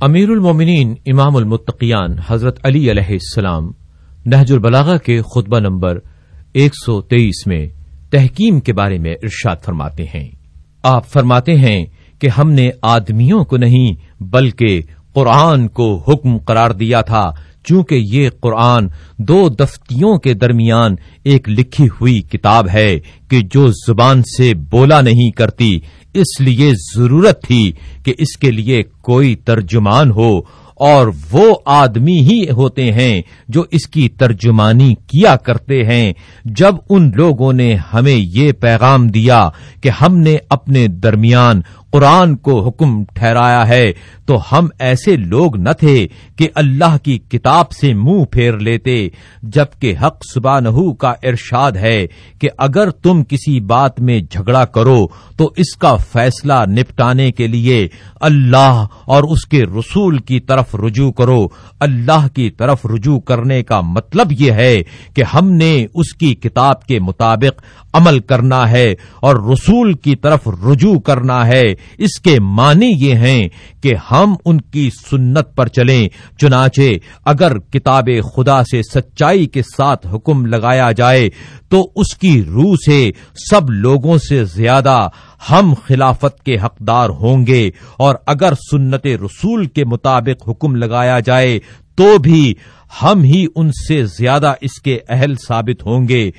امیر المومنین امام المتقیان حضرت علی علیہ السلام، نہج البلاغہ کے خطبہ نمبر ایک سو تیئیس میں تحکیم کے بارے میں ارشاد فرماتے ہیں۔ آپ فرماتے ہیں کہ ہم نے آدمیوں کو نہیں بلکہ قرآن کو حکم قرار دیا تھا، چونکہ یہ قرآن دو دفتیوں کے درمیان ایک لکھی ہوئی کتاب ہے کہ جو زبان سے بولا نہیں کرتی اس لیے ضرورت تھی کہ اس کے لیے کوئی ترجمان ہو، اور وہ آدمی ہی ہوتے ہیں جو اس کی ترجمانی کیا کرتے ہیں۔ جب ان لوگوں نے ہمیں یہ پیغام دیا کہ ہم نے اپنے درمیان قرآن کو حکم ٹھہرایا ہے، تو ہم ایسے لوگ نہ تھے کہ اللہ کی کتاب سے منہ پھیر لیتے، جبکہ حق سبا نحو کا ارشاد ہے کہ اگر تم کسی بات میں جھگڑا کرو، تو اس کا فیصلہ نپٹانے کے لیے اللہ اور اس کے رسول کی طرف رجوع کرو۔ اللہ کی طرف رجوع کرنے کا مطلب یہ ہے کہ ہم نے اس کی کتاب کے مطابق عمل کرنا ہے اور رسول کی طرف رجوع کرنا ہے۔ اس کے معنی یہ ہیں کہ ہم ان کی سنت پر چلیں، چنانچہ اگر کتاب خدا سے سچائی کے ساتھ حکم لگایا جائے تو اس کی روح سے سب لوگوں سے زیادہ ہم خلافت کے حقدار ہوں گے اور اگر سنت رسول کے مطابق حکم لگایا جائے تو بھی ہم ہی ان سے زیادہ اس کے اہل ثابت ہوں گے۔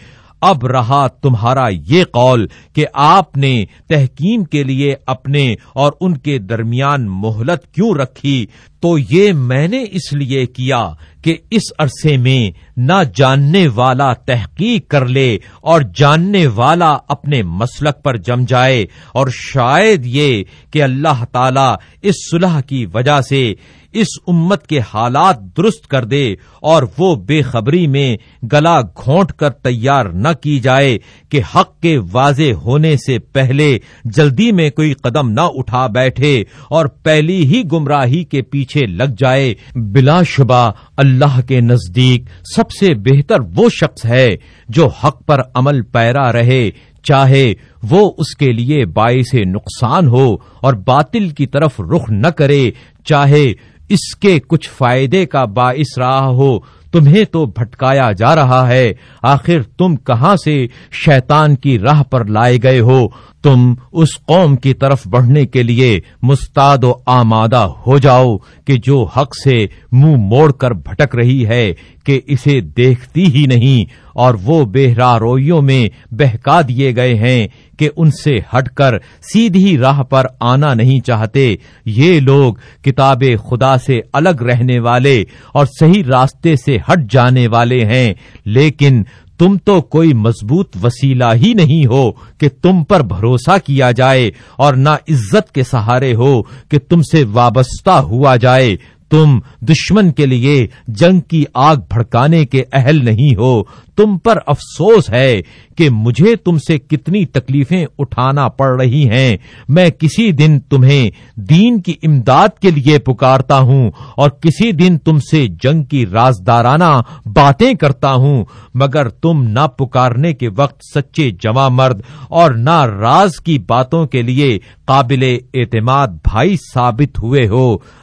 اب رہا تمہارا یہ قول کہ آپ نے تحکیم کے لیے اپنے اور ان کے درمیان مہلت کیوں رکھی؟ تو یہ میں نے اس لیے کیا کہ اس عرصے میں نہ جاننے والا تحقیق کر لے اور جاننے والا اپنے مسلک پر جم جائے، اور شاید یہ کہ اللہ تعالی اس صلح کی وجہ سے اس امت کے حالات درست کر دے اور وہ بے خبری میں گلا گھونٹ کر تیار نہ کی جائے کہ حق کے واضح ہونے سے پہلے جلدی میں کوئی قدم نہ اٹھا بیٹھے اور پہلی ہی گمراہی کے پیچھے لگ جائے۔ بلا شبہ اللہ کے نزدیک سب سے بہتر وہ شخص ہے جو حق پر عمل پیرا رہے، چاہے وہ اس کے لیے باعث نقصان ہو اور باطل کی طرف رخ نہ کرے، چاہے اس کے کچھ فائدے کا باعث رہا ہو، تمہیں تو بھٹکایا جا رہا ہے۔ آخر تم کہاں سے شیطان کی راہ پر لائے گئے ہو؟ تم اس قوم کی طرف بڑھنے کے لیے مستاد و آمادہ ہو جاؤ کہ جو حق سے منہ مو موڑ کر بھٹک رہی ہے کہ اسے دیکھتی ہی نہیں اور وہ بہرا روئیوں میں بہکا دیے گئے ہیں کہ ان سے ہٹ کر سیدھی راہ پر آنا نہیں چاہتے۔ یہ لوگ کتاب خدا سے الگ رہنے والے اور صحیح راستے سے ہٹ جانے والے ہیں، لیکن تم تو کوئی مضبوط وسیلہ ہی نہیں ہو کہ تم پر بھروسہ کیا جائے اور نہ عزت کے سہارے ہو کہ تم سے وابستہ ہوا جائے تم دشمن کے لیے جنگ کی آگ بھڑکانے کے اہل نہیں ہو۔ تم پر افسوس ہے کہ مجھے تم سے کتنی تکلیفیں اٹھانا پڑ رہی ہیں۔ میں کسی دن تمہیں دین کی امداد کے لیے پکارتا ہوں اور کسی دن تم سے جنگ کی رازدارانہ باتیں کرتا ہوں، مگر تم نہ پکارنے کے وقت سچے جمع مرد اور نہ راز کی باتوں کے لیے قابل اعتماد بھائی ثابت ہوئے ہو۔